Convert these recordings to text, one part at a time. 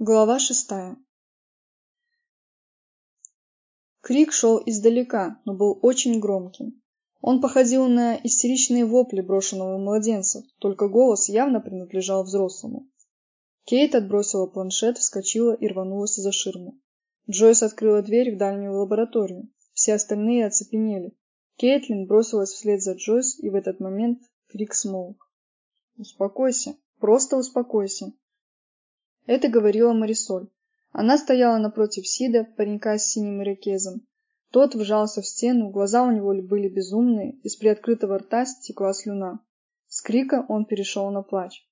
Глава шестая. Крик шел издалека, но был очень громким. Он походил на истеричные вопли брошенного младенца, только голос явно принадлежал взрослому. Кейт отбросила планшет, вскочила и рванулась за ширму. Джойс открыла дверь в дальнюю лабораторию. Все остальные оцепенели. Кейтлин бросилась вслед за Джойс, и в этот момент крик смолк. «Успокойся, просто успокойся», это говорила Марисоль. Она стояла напротив Сида, паренька с синим ирокезом. Тот вжался в стену, глаза у него были безумные, из приоткрытого рта стекла слюна. С крика он перешел на плач.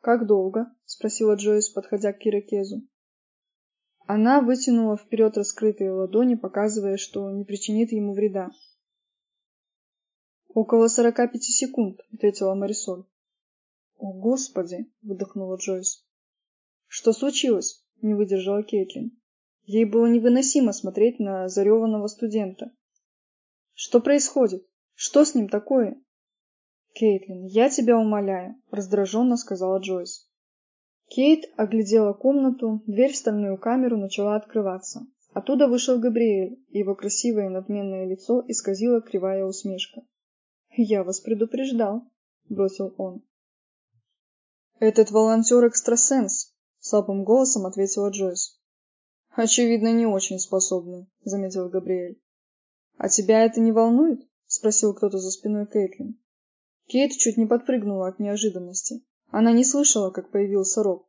«Как долго?» — спросила Джойс, подходя к ирокезу. Она вытянула вперед раскрытые ладони, показывая, что не причинит ему вреда. «Около сорока пяти секунд», — ответила Марисоль. «О, Господи!» — выдохнула Джойс. Что случилось? Не выдержала Кейтлин. Ей было невыносимо смотреть на зареванного студента. Что происходит? Что с ним такое? Кейтлин, я тебя умоляю, раздраженно сказала Джойс. Кейт оглядела комнату, дверь в стальную камеру начала открываться. Оттуда вышел Габриэль, и его красивое надменное лицо исказила кривая усмешка. «Я вас предупреждал», — бросил он. «Этот волонтер-экстрасенс», слабым голосом ответила Джойс. Очевидно, не очень способный, заметил Габриэль. А тебя это не волнует? спросил кто-то за спиной Кейтлин. Кейт чуть не подпрыгнула от неожиданности. Она не слышала, как появился Роб.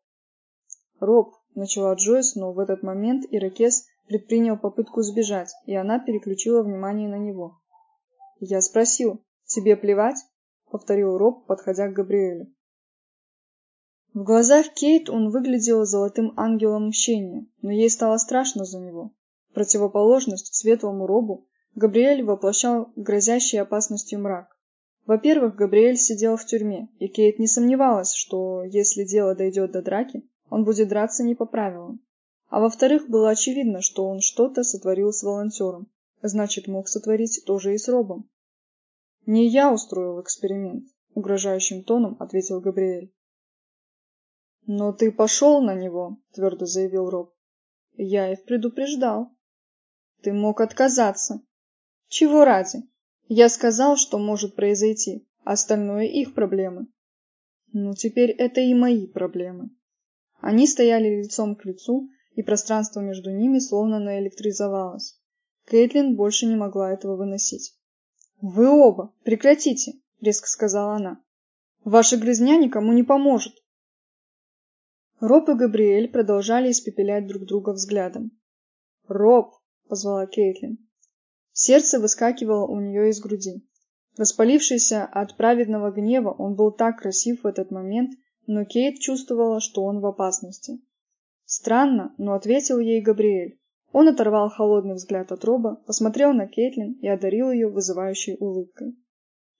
Роб, начала Джойс, но в этот момент Иракес предпринял попытку сбежать, и она переключила внимание на него. Я спросил: "Тебе плевать?" повторил Роб, подходя к Габриэлю. В глазах Кейт он выглядел золотым ангелом мщения, но ей стало страшно за него. Противоположность светлому робу, Габриэль воплощал грозящий опасностью мрак. Во-первых, Габриэль сидел в тюрьме, и Кейт не сомневалась, что если дело дойдет до драки, он будет драться не по правилам. А во-вторых, было очевидно, что он что-то сотворил с волонтером, значит, мог сотворить тоже и с робом. «Не я устроил эксперимент», — угрожающим тоном ответил Габриэль. «Но ты пошел на него», — твердо заявил Роб. «Я их предупреждал». «Ты мог отказаться». «Чего ради? Я сказал, что может произойти. Остальное их проблемы». «Ну, теперь это и мои проблемы». Они стояли лицом к лицу, и пространство между ними словно наэлектризовалось. Кейтлин больше не могла этого выносить. «Вы оба! Прекратите!» — резко сказала она. «Ваша грызня никому не поможет!» Роб и Габриэль продолжали испепелять друг друга взглядом. «Роб!» — позвала Кейтлин. Сердце выскакивало у нее из груди. Распалившийся от праведного гнева, он был так красив в этот момент, но Кейт чувствовала, что он в опасности. Странно, но ответил ей Габриэль. Он оторвал холодный взгляд от Роба, посмотрел на Кейтлин и одарил ее вызывающей улыбкой.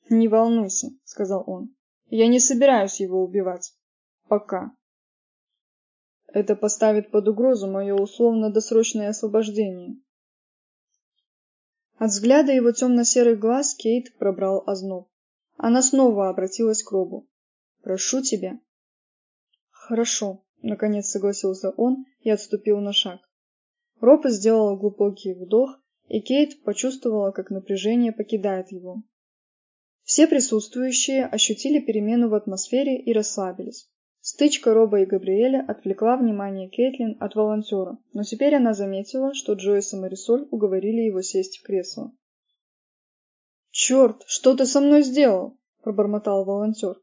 «Не волнуйся», — сказал он. «Я не собираюсь его убивать. Пока». Это поставит под угрозу мое условно-досрочное освобождение. От взгляда его темно-серых глаз Кейт пробрал озноб. Она снова обратилась к Робу. «Прошу тебя». «Хорошо», — наконец согласился он и отступил на шаг. Роб сделал глубокий вдох, и Кейт почувствовала, как напряжение покидает его. Все присутствующие ощутили перемену в атмосфере и расслабились. Стычка Роба и Габриэля отвлекла внимание Кейтлин от волонтера, но теперь она заметила, что Джойс и Марисоль уговорили его сесть в кресло. «Черт, что ты со мной сделал?» – пробормотал волонтер.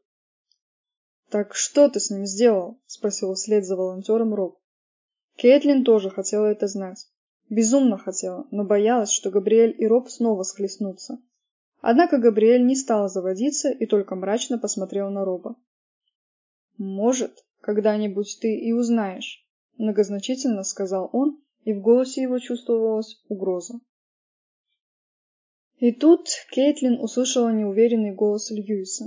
«Так что ты с ним сделал?» – спросил вслед за волонтером Роб. Кейтлин тоже хотела это знать. Безумно хотела, но боялась, что Габриэль и Роб снова схлестнутся. Однако Габриэль не стал заводиться и только мрачно посмотрел на Роба. Может, когда-нибудь ты и узнаешь, многозначительно сказал он, и в голосе его чувствовалась угроза. И тут Кейтлин услышала неуверенный голос Льюиса.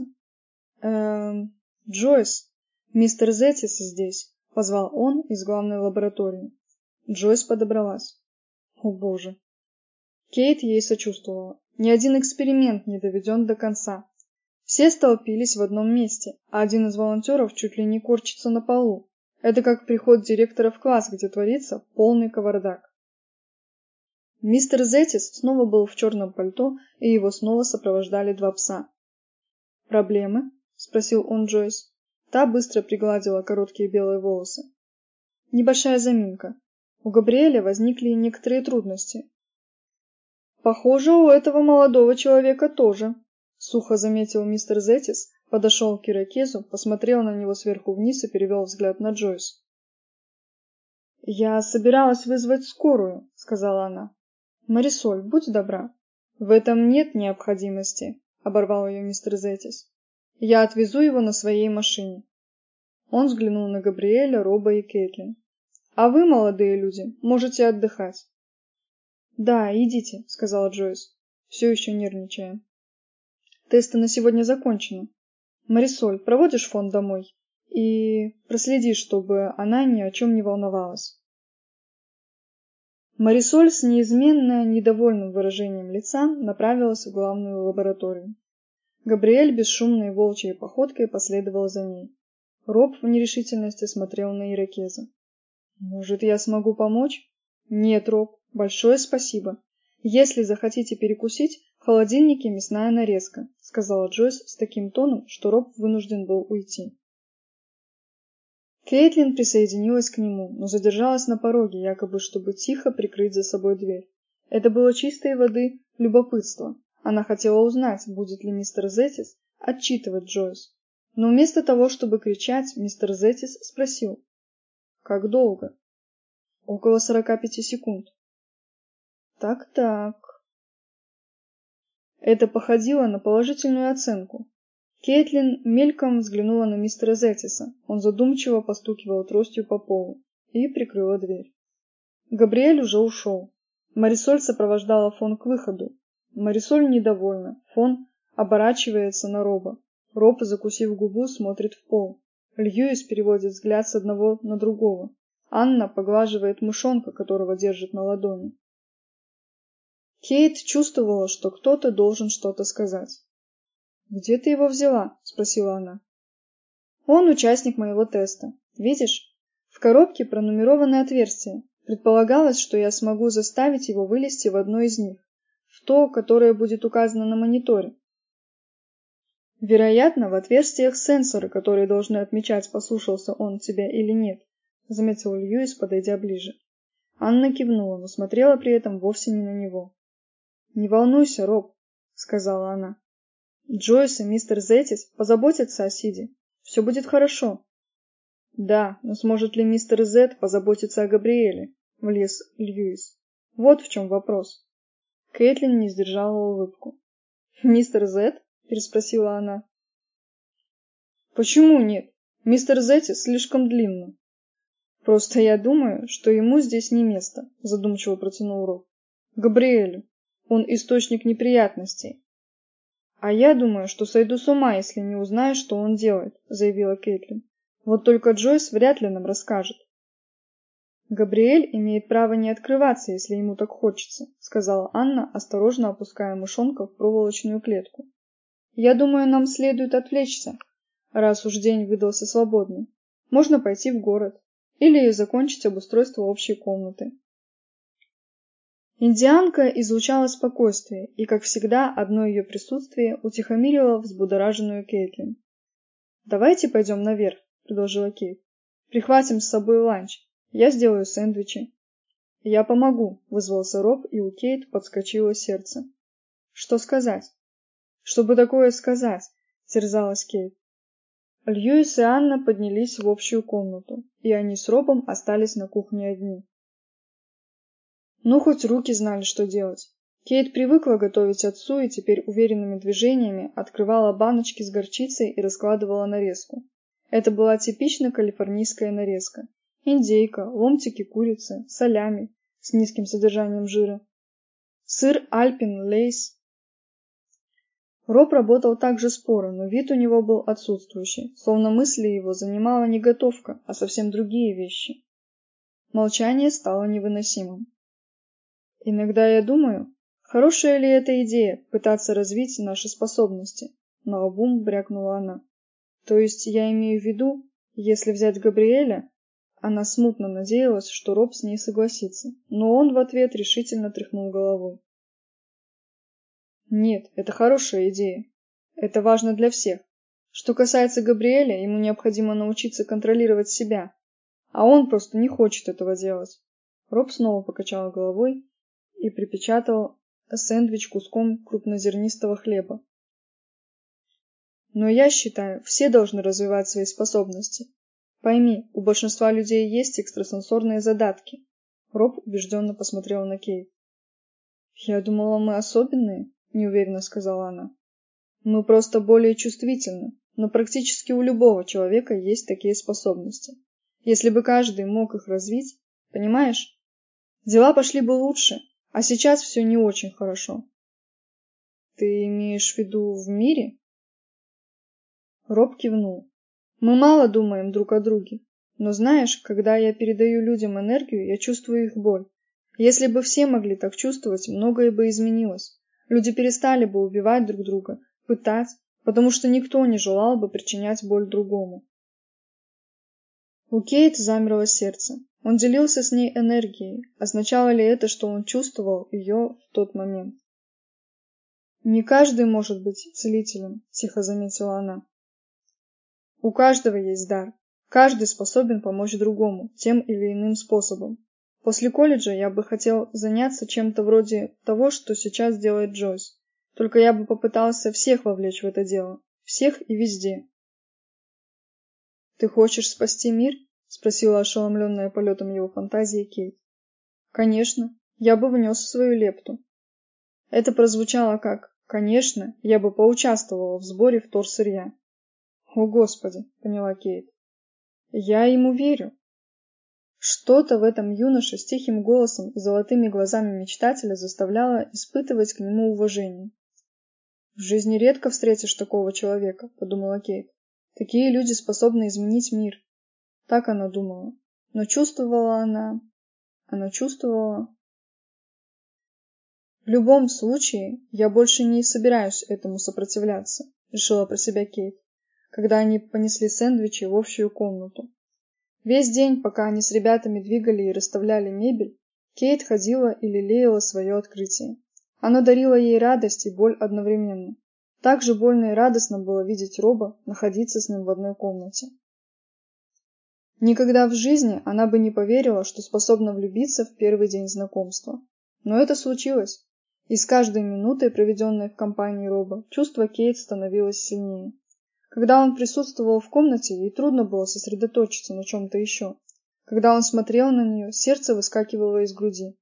«Эм, Джойс, мистер Зетис здесь», — позвал он из главной лаборатории. Джойс подобралась. О боже. Кейт ей сочувствовала. Ни один эксперимент не доведен до конца. Все столпились в одном месте, а один из волонтеров чуть ли не корчится на полу. Это как приход директора в класс, где творится полный кавардак. Мистер Зетис снова был в черном пальто, и его снова сопровождали два пса. «Проблемы?» — спросил он Джойс. Та быстро пригладила короткие белые волосы. Небольшая заминка. У Габриэля возникли некоторые трудности. Похоже, у этого молодого человека тоже, сухо заметил мистер Зетис, подошел к Иракезу, посмотрел на него сверху вниз и перевел взгляд на Джойс. Я собиралась вызвать скорую, сказала она. Марисоль, будь добра. В этом нет необходимости, оборвал ее мистер Зетис. Я отвезу его на своей машине. Он взглянул на Габриэля, Роба и Кэтлин. А вы, молодые люди, можете отдыхать. Да, идите, сказала Джойс, все еще нервничая. Тесты на сегодня закончены. Марисоль, проводишь фон домой и проследи, чтобы она ни о чем не волновалась. Марисоль с неизменно недовольным выражением лица направилась в главную лабораторию. Габриэль бесшумной волчьей походкой последовал за ней. Роб в нерешительности смотрел на Иракеза. «Может, я смогу помочь?» «Нет, Роб, большое спасибо. Если захотите перекусить, холодильнике мясная нарезка», сказала Джойс с таким тоном, что Роб вынужден был уйти. Кейтлин присоединилась к нему, но задержалась на пороге, якобы чтобы тихо прикрыть за собой дверь. Это было чистой воды любопытство. Она хотела узнать, будет ли мистер Зетис отчитывать Джойс. Но вместо того, чтобы кричать, мистер Зетис спросил: "Как долго?" "Около сорока пяти секунд". Так-так. Это походило на положительную оценку. Кейтлин мельком взглянула на мистера Зетиса. Он задумчиво постукивал тростью по полу и прикрыла дверь. Габриэль уже ушел. Марисоль сопровождала фон к выходу, Марисоль недовольна. Фон оборачивается на Роба. Роб, закусив губу, смотрит в пол. Льюис переводит взгляд с одного на другого. Анна поглаживает мышонка, которого держит на ладони. Кейт чувствовала, что кто-то должен что-то сказать. «Где ты его взяла?» – спросила она. «Он участник моего теста. Видишь? В коробке пронумерованы отверстия. Предполагалось, что я смогу заставить его вылезти в одно из них в то, которое будет указано на мониторе. Вероятно, в отверстиях сенсоры, которые должны отмечать, послушался он тебя или нет, заметил Льюис, подойдя ближе. Анна кивнула, но смотрела при этом вовсе не на него. Не волнуйся, Роб, сказала она. Джойс и мистер Зетис позаботятся о Сиде. Все будет хорошо. Да, но сможет ли мистер Зет позаботиться о Габриэле? Влез Льюис. Вот в чем вопрос. Кэтлин не сдержала улыбку. «Мистер Зет?» – переспросила она. «Почему нет? Мистер Зетти слишком длинно». «Просто я думаю, что ему здесь не место», – задумчиво протянул Роб. «Габриэлю. Он источник неприятностей». «А я думаю, что сойду с ума, если не узнаю, что он делает», – заявила Кэтлин. «Вот только Джойс вряд ли нам расскажет». Габриэль имеет право не открываться, если ему так хочется, сказала Анна, осторожно опуская мышонка в проволочную клетку. Я думаю, нам следует отвлечься, раз уж день выдался свободный. Можно пойти в город или закончить обустройство общей комнаты. Индианка излучала спокойствие, и, как всегда, одно ее присутствие утихомирило взбудораженную Кейтлин. «Давайте пойдем наверх», — предложила Кейт. «Прихватим с собой ланч. Я сделаю сэндвичи. Я помогу, вызвался Роб, и у Кейт подскочило сердце. Что сказать? Чтобы такое сказать, терзалась Кейт. Льюис и Анна поднялись в общую комнату, и они с Робом остались на кухне одни. Ну, хоть руки знали, что делать. Кейт привыкла готовить отцу и теперь уверенными движениями открывала баночки с горчицей и раскладывала нарезку. Это была типично калифорнийская нарезка индейка, ломтики курицы, солями с низким содержанием жира, сыр Альпин Лейс. Роб работал также споро, но вид у него был отсутствующий, словно мысли его занимала не готовка, а совсем другие вещи. Молчание стало невыносимым. Иногда я думаю, хорошая ли эта идея пытаться развить наши способности, наобум брякнула она. То есть я имею в виду, если взять Габриэля, Она смутно надеялась, что Роб с ней согласится, но он в ответ решительно тряхнул головой. Нет, это хорошая идея. Это важно для всех. Что касается Габриэля, ему необходимо научиться контролировать себя, а он просто не хочет этого делать. Роб снова покачал головой и припечатал сэндвич куском крупнозернистого хлеба. Но я считаю, все должны развивать свои способности. Пойми, у большинства людей есть экстрасенсорные задатки. Роб убежденно посмотрел на Кейт. Я думала, мы особенные, неуверенно сказала она. Мы просто более чувствительны, но практически у любого человека есть такие способности. Если бы каждый мог их развить, понимаешь? Дела пошли бы лучше, а сейчас все не очень хорошо. Ты имеешь в виду в мире? Роб кивнул. Мы мало думаем друг о друге, но знаешь, когда я передаю людям энергию, я чувствую их боль. Если бы все могли так чувствовать, многое бы изменилось. Люди перестали бы убивать друг друга, пытать, потому что никто не желал бы причинять боль другому. У Кейт замерло сердце. Он делился с ней энергией. Означало ли это, что он чувствовал ее в тот момент? «Не каждый может быть целителем», — тихо заметила она. «У каждого есть дар. Каждый способен помочь другому, тем или иным способом. После колледжа я бы хотел заняться чем-то вроде того, что сейчас делает Джойс. Только я бы попытался всех вовлечь в это дело. Всех и везде. «Ты хочешь спасти мир?» — спросила ошеломленная полетом его фантазии Кейт. «Конечно, я бы внес свою лепту». Это прозвучало как «Конечно, я бы поучаствовала в сборе вторсырья». «О, Господи!» — поняла Кейт. «Я ему верю». Что-то в этом юноше с тихим голосом и золотыми глазами мечтателя заставляло испытывать к нему уважение. В жизни редко встретишь такого человека, подумала Кейт. Такие люди способны изменить мир. Так она думала. Но чувствовала она... Она чувствовала... В любом случае, я больше не собираюсь этому сопротивляться, решила про себя Кейт, когда они понесли сэндвичи в общую комнату. Весь день, пока они с ребятами двигали и расставляли мебель, Кейт ходила и лелеяла свое открытие. Оно дарило ей радость и боль одновременно. Так же больно и радостно было видеть Роба, находиться с ним в одной комнате. Никогда в жизни она бы не поверила, что способна влюбиться в первый день знакомства. Но это случилось. И с каждой минутой, проведенной в компании Роба, чувство Кейт становилось сильнее. Когда он присутствовал в комнате, ей трудно было сосредоточиться на чем-то еще. Когда он смотрел на нее, сердце выскакивало из груди.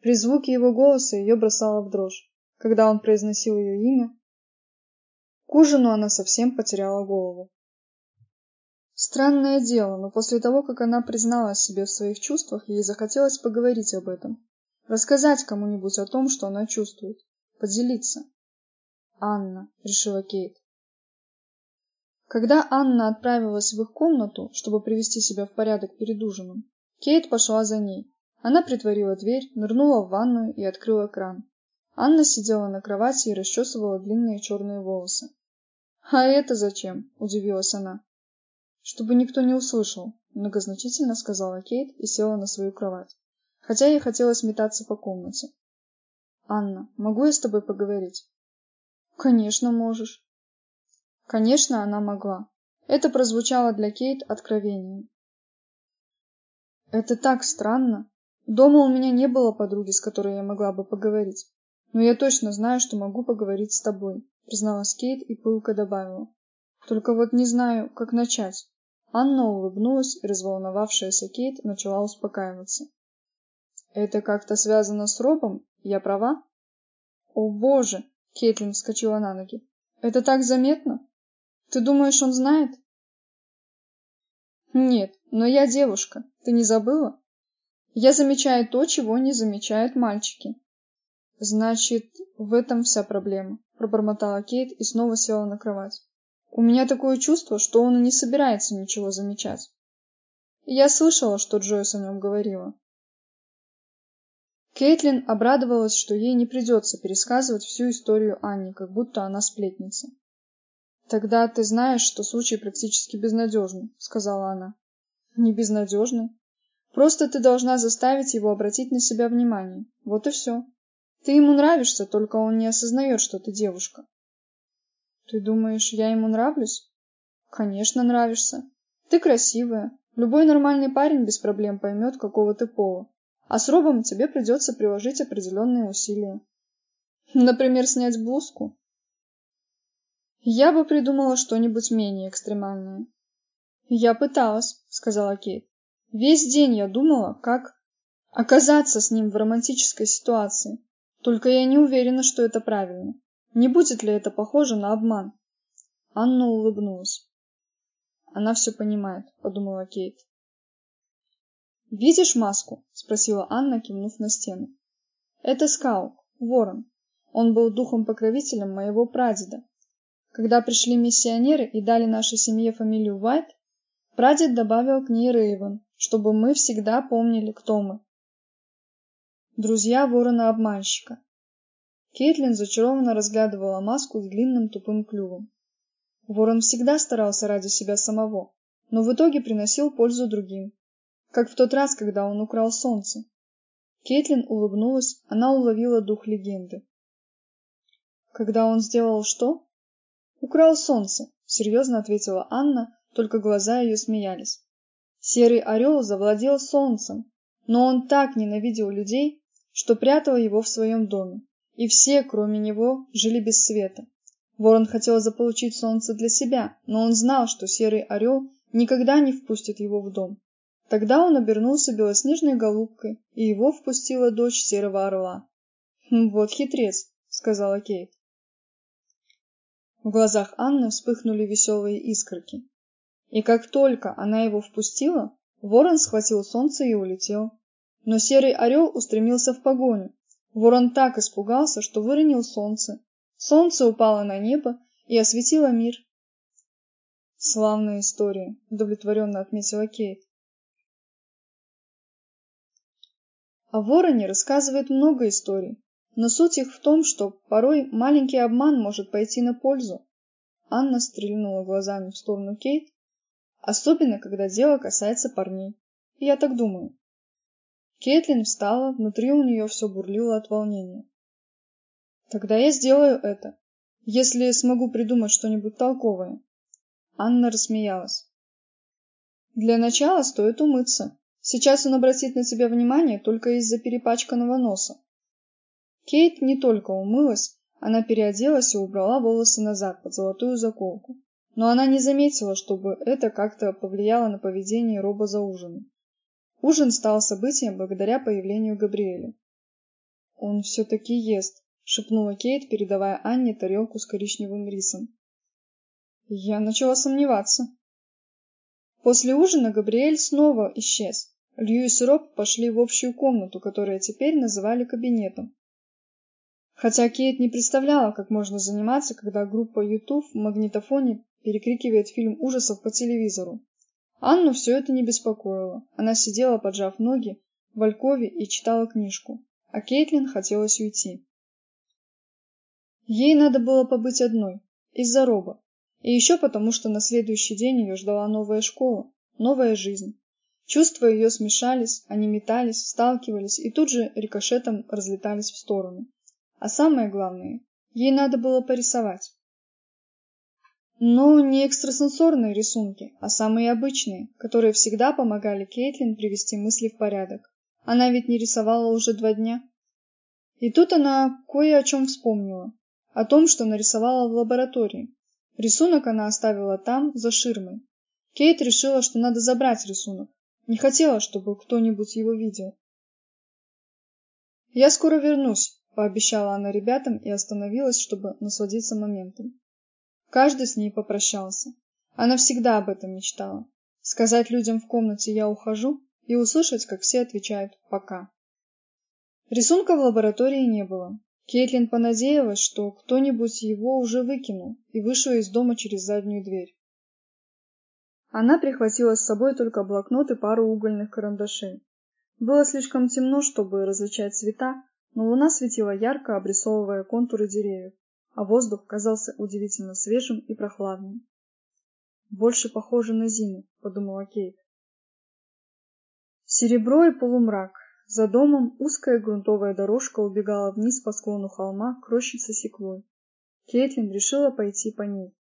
При звуке его голоса ее бросало в дрожь. Когда он произносил ее имя, к ужину она совсем потеряла голову. Странное дело, но после того, как она призналась себе в своих чувствах, ей захотелось поговорить об этом. Рассказать кому-нибудь о том, что она чувствует. Поделиться. «Анна», — решила Кейт. Когда Анна отправилась в их комнату, чтобы привести себя в порядок перед ужином, Кейт пошла за ней. Она притворила дверь, нырнула в ванную и открыла кран. Анна сидела на кровати и расчесывала длинные черные волосы. «А это зачем?» – удивилась она. «Чтобы никто не услышал», – многозначительно сказала Кейт и села на свою кровать, хотя ей хотелось метаться по комнате. «Анна, могу я с тобой поговорить?» «Конечно можешь». Конечно, она могла. Это прозвучало для Кейт откровением. «Это так странно. Дома у меня не было подруги, с которой я могла бы поговорить. Но я точно знаю, что могу поговорить с тобой, призналась Кейт и пылко добавила. Только вот не знаю, как начать. Анна улыбнулась, и разволновавшаяся Кейт начала успокаиваться. Это как-то связано с Робом? Я права? О, боже, Кейтлин вскочила на ноги. Это так заметно? Ты думаешь, он знает? Нет, но я девушка. Ты не забыла? Я замечаю то, чего не замечают мальчики. Значит, в этом вся проблема, пробормотала Кейт и снова села на кровать. У меня такое чувство, что он и не собирается ничего замечать. Я слышала, что Джойс о нем говорила. Кейтлин обрадовалась, что ей не придется пересказывать всю историю Анни, как будто она сплетница. «Тогда ты знаешь, что случай практически безнадежный», — сказала она. «Не безнадежный. Просто ты должна заставить его обратить на себя внимание. Вот и все. Ты ему нравишься, только он не осознает, что ты девушка. Ты думаешь, я ему нравлюсь? Конечно, нравишься. Ты красивая. Любой нормальный парень без проблем поймет, какого ты пола. А с Робом тебе придется приложить определенные усилия. Например, снять блузку. Я бы придумала что-нибудь менее экстремальное. Я пыталась, сказала Кейт. Весь день я думала, как оказаться с ним в романтической ситуации. Только я не уверена, что это правильно. Не будет ли это похоже на обман? Анна улыбнулась. Она все понимает, подумала Кейт. Видишь маску? спросила Анна, кивнув на стену. Это скаук, ворон. Он был духом-покровителем моего прадеда. Когда пришли миссионеры и дали нашей семье фамилию Уайт, прадед добавил к ней Рейвен, чтобы мы всегда помнили, кто мы. Друзья ворона-обманщика. Кейтлин зачарованно разглядывала маску с длинным тупым клювом. Ворон всегда старался ради себя самого, но в итоге приносил пользу другим, как в тот раз, когда он украл солнце. Кейтлин улыбнулась, она уловила дух легенды. Когда он сделал что? Украл солнце, серьезно ответила Анна, только глаза ее смеялись. Серый орел завладел солнцем, но он так ненавидел людей, что прятал его в своем доме, и все, кроме него, жили без света. Ворон хотел заполучить солнце для себя, но он знал, что серый орел никогда не впустит его в дом. Тогда он обернулся белоснежной голубкой, и его впустила дочь серого орла. «Хм, «Вот хитрец», — сказала Кейт. В глазах Анны вспыхнули веселые искорки. И как только она его впустила, ворон схватил солнце и улетел. Но серый орел устремился в погоню. Ворон так испугался, что выронил солнце. Солнце упало на небо и осветило мир. «Славная история», — удовлетворенно отметила Кейт. О вороне рассказывает много историй, но суть их в том, что порой маленький обман может пойти на пользу. Анна стрельнула глазами в сторону Кейт, особенно когда дело касается парней. Я так думаю. Кейтлин встала, внутри у нее все бурлило от волнения. Тогда я сделаю это, если смогу придумать что-нибудь толковое. Анна рассмеялась. Для начала стоит умыться. Сейчас он обратит на тебя внимание только из-за перепачканного носа. Кейт не только умылась, она переоделась и убрала волосы назад под золотую заколку. Но она не заметила, чтобы это как-то повлияло на поведение Роба за ужином. Ужин стал событием благодаря появлению Габриэля. «Он все-таки ест», — шепнула Кейт, передавая Анне тарелку с коричневым рисом. Я начала сомневаться. После ужина Габриэль снова исчез. Льюис и Роб пошли в общую комнату, которую теперь называли кабинетом. Хотя Кейт не представляла, как можно заниматься, когда группа YouTube в магнитофоне перекрикивает фильм ужасов по телевизору. Анну все это не беспокоило. Она сидела, поджав ноги, в алькове и читала книжку, а Кейтлин хотелось уйти. Ей надо было побыть одной, из-за Роба, и еще потому, что на следующий день ее ждала новая школа, новая жизнь. Чувства ее смешались, они метались, сталкивались и тут же рикошетом разлетались в стороны. А самое главное, ей надо было порисовать. Но не экстрасенсорные рисунки, а самые обычные, которые всегда помогали Кейтлин привести мысли в порядок. Она ведь не рисовала уже два дня. И тут она кое о чем вспомнила. О том, что нарисовала в лаборатории. Рисунок она оставила там, за ширмой. Кейт решила, что надо забрать рисунок, не хотела, чтобы кто-нибудь его видел. «Я скоро вернусь», — пообещала она ребятам и остановилась, чтобы насладиться моментом. Каждый с ней попрощался. Она всегда об этом мечтала. Сказать людям в комнате «я ухожу» и услышать, как все отвечают «пока». Рисунка в лаборатории не было. Кейтлин понадеялась, что кто-нибудь его уже выкинул и вышел из дома через заднюю дверь. Она прихватила с собой только блокнот и пару угольных карандашей. Было слишком темно, чтобы различать цвета, но луна светила ярко, обрисовывая контуры деревьев, а воздух казался удивительно свежим и прохладным. «Больше похоже на зиму», — подумала Кейт. Серебро и полумрак. За домом узкая грунтовая дорожка убегала вниз по склону холма к рощице секвой. Кейтлин решила пойти по ней.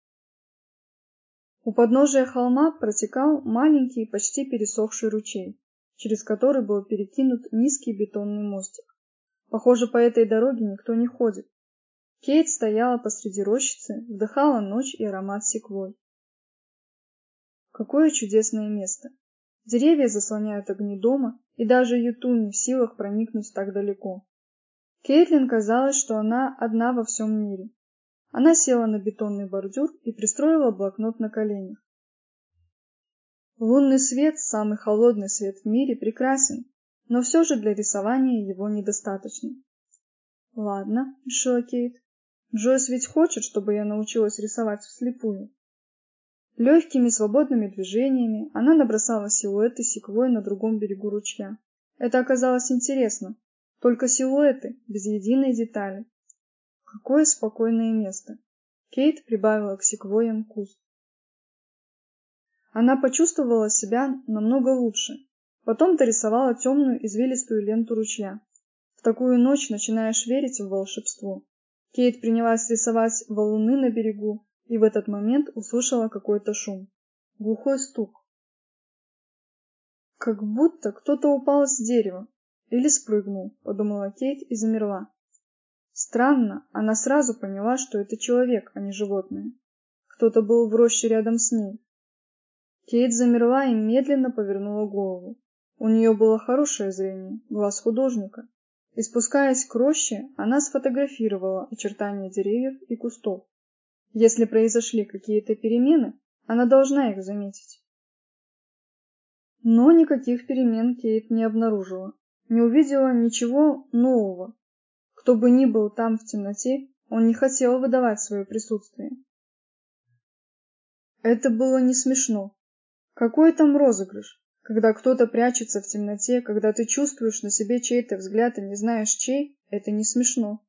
У подножия холма протекал маленький, почти пересохший ручей, через который был перекинут низкий бетонный мостик. Похоже, по этой дороге никто не ходит. Кейт стояла посреди рощицы, вдыхала ночь и аромат секвой. Какое чудесное место! Деревья заслоняют огни дома, и даже Юту не в силах проникнуть так далеко. Кейтлин казалось, что она одна во всем мире. Она села на бетонный бордюр и пристроила блокнот на коленях. Лунный свет, самый холодный свет в мире, прекрасен, но все же для рисования его недостаточно. Ладно, решила Кейт. Джойс ведь хочет, чтобы я научилась рисовать вслепую. Легкими свободными движениями она набросала силуэты секвой на другом берегу ручья. Это оказалось интересно. Только силуэты, без единой детали. Какое спокойное место. Кейт прибавила к секвоям куст. Она почувствовала себя намного лучше. Потом дорисовала темную извилистую ленту ручья. В такую ночь начинаешь верить в волшебство. Кейт принялась рисовать валуны на берегу, и в этот момент услышала какой-то шум. Глухой стук. Как будто кто-то упал с дерева или спрыгнул, подумала Кейт и замерла. Странно, она сразу поняла, что это человек, а не животное. Кто-то был в роще рядом с ней. Кейт замерла и медленно повернула голову. У нее было хорошее зрение, глаз художника. И спускаясь к роще, она сфотографировала очертания деревьев и кустов. Если произошли какие-то перемены, она должна их заметить. Но никаких перемен Кейт не обнаружила, не увидела ничего нового. Кто бы ни был там в темноте, он не хотел выдавать свое присутствие. Это было не смешно. Какой там розыгрыш, когда кто-то прячется в темноте, когда ты чувствуешь на себе чей-то взгляд и не знаешь чей, это не смешно.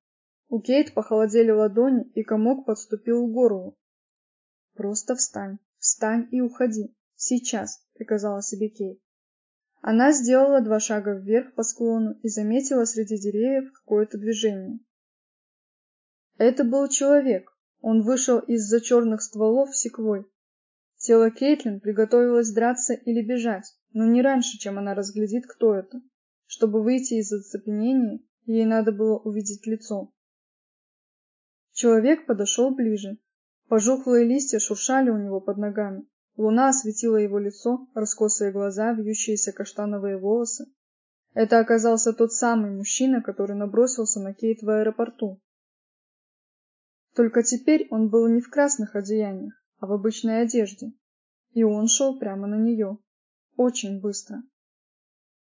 У Кейт похолодели ладони, и комок подступил к горлу. Просто встань, встань и уходи. Сейчас, приказала себе Кейт. Она сделала два шага вверх по склону и заметила среди деревьев какое-то движение. Это был человек. Он вышел из-за черных стволов секвой. Тело Кейтлин приготовилось драться или бежать, но не раньше, чем она разглядит, кто это. Чтобы выйти из оцепенения, ей надо было увидеть лицо. Человек подошел ближе. Пожухлые листья шуршали у него под ногами. Луна осветила его лицо, раскосые глаза, вьющиеся каштановые волосы. Это оказался тот самый мужчина, который набросился на Кейт в аэропорту. Только теперь он был не в красных одеяниях, а в обычной одежде. И он шел прямо на нее. Очень быстро.